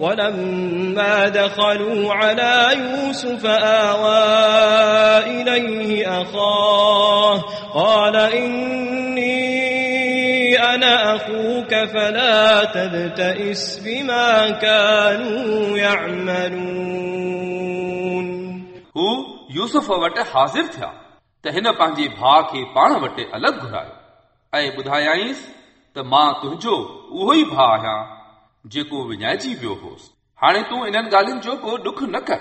ولما دخلوا على يوسف آوى إليه أخاه قال إني أنا أخوك فلا تبتئس بما كانوا يعملون हू यूसुफ वटि हाज़िर थिया त हिन पंहिंजे भाउ खे पाण वटि अलॻि घुरायो ऐं ॿुधायाईंसि त मां तुंहिंजो उहो ई भाउ आहियां जेको विञाइजी वियो होसि हाणे तूं इन्हनि ॻाल्हियुनि जो को ॾुख न कर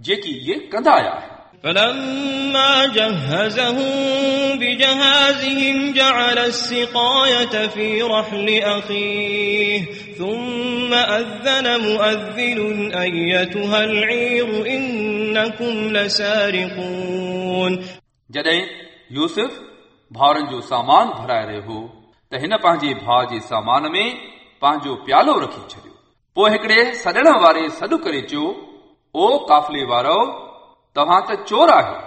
जेकी इहे कंदा आया आहिनि فلما جهزهم بجهازهم جعل السقاية في رحل أخيه ثم أذن مؤذن أيتها العير إنكم لسارقون जॾहिं यूसुफ भाउरनि जो सामान भराए रहियो हो त हिन पंहिंजे भाउ जे सामान में पंहिंजो प्यालो रखी छॾियो पोइ हिकिड़े सॾण वारे सॾु करे चयो ओ काफ़िले वारो तव्हां त चोर आहियो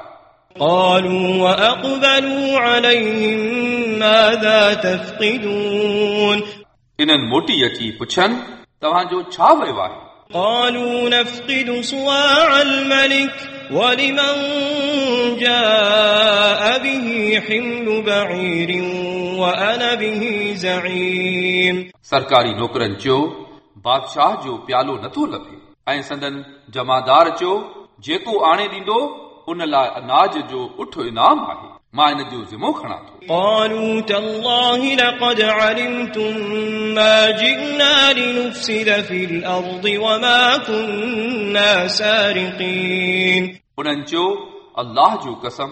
قالوا وأقبلوا عليهم ماذا تفقدون इन्हनि मोटी अची पुछनि तव्हांजो छा वियो आहे قالوا نفقد صواع الملك ولمن جاء به حمل بعير وأنا به زعيم सरकारी नौकरनि चयो बादशाह जो प्यालो नथो लभे ऐं संदन जमादार चयो जेको आणे ॾींदो उन लाइ अनाज जो उठ इनाम आहे मां इन जो ज़िमो खणां थो قالوا تالله لقد علمتم ما جئنا لنفسد في الأرض وما كنا سارقين उन्हनि चयो अल्लाह जो कसम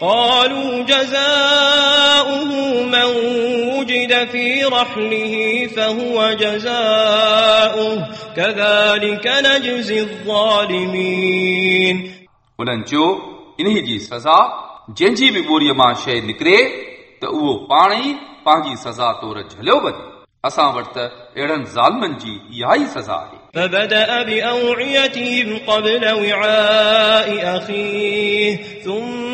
قالوا جزاؤه من وجد في رحله فهو جزاؤه كذلك نجزي الظالمين हुननि चयो इन्ही जी सज़ा जंहिंजी बि ॿोरीअ मां शइ निकिरे त उहो पाण ई पंहिंजी सज़ा तौर झलियो वञे असां वटि त अहिड़नि ज़ालमनि जी इहा ई सज़ा आहे فبدأ بأوعيتهم قبل وعاء أخيه ثم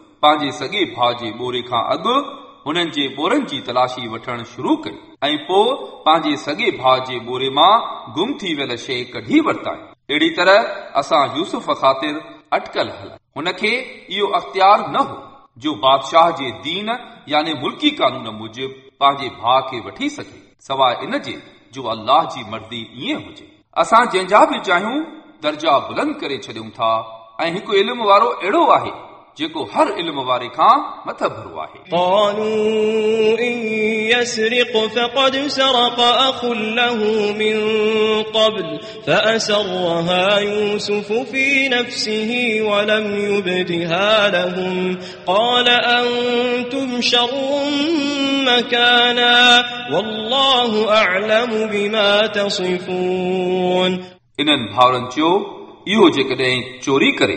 पंहिंजे सॻे भाउ जे ॿोरे खां अॻु हुननि जे ॿोरनि जी तलाशी वठणु शुरू कई ऐं पोइ पंहिंजे सॻे भाउ जे ॿोरे मां गुम थी वियल शइ कढी वरिताई अहिड़ी तरह असां यूसुफ ख़ातिर अटकल हल हुनखे इहो अख़्तियार न हो जो बादशाह जे दीन यानी मुल्की कानून मूजिबि पंहिंजे भाउ खे वठी सघे सवाइ इन जे जो अल्लाह जी मर्ज़ी ईअं हुजे असां जंहिंजा बि चाहियूं दर्जा बुलंद करे छॾियूं था ऐं हिकु इल्मु वारो अहिड़ो आहे जेको हर इल्म वारे खां मथ भरो आहे قالوا إن يسرق فقد سرق أخ له من قبل فأسرها يوسف في نفسه ولم يبدها لهم قال أنتم شر مكانا والله أعلم بما تصفون इन्हनि भाउरनि चयो इहो जेकॾहिं चोरी करे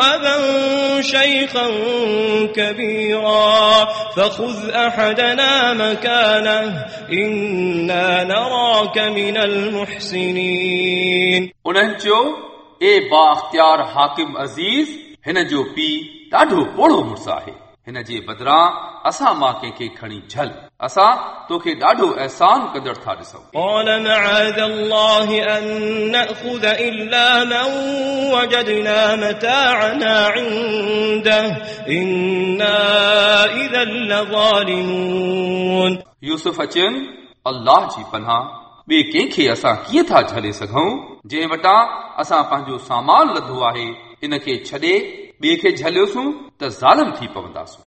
أبا شيخا كبيرا فخذ أحدنا مكانه إنا نراك من المحسنين उन्हनि चयो ए बा अख़्तियार हाकिम अज़ीज़ हिन जो पीउ ॾाढो पोड़ो मुड़ुसु आहे हिन जे बदिरां असां मां कंहिंखे खणी झल असां तोखे ॾाढो अहसान कंदड़ था ॾिसूं قال معاذ الله أن نأخذ إلا من وجدنا متاعنا عنده إنا إذا لظالمون यूसुफ अचनि अल्लाह जी पनाह ॿिए कंहिंखे असां कीअं था झले सघूं जंहिं वटां असां पंहिंजो सामान लधो आहे इन खे छॾे ٻئي کي جهليوسون ته ظالم ٿي پونداسون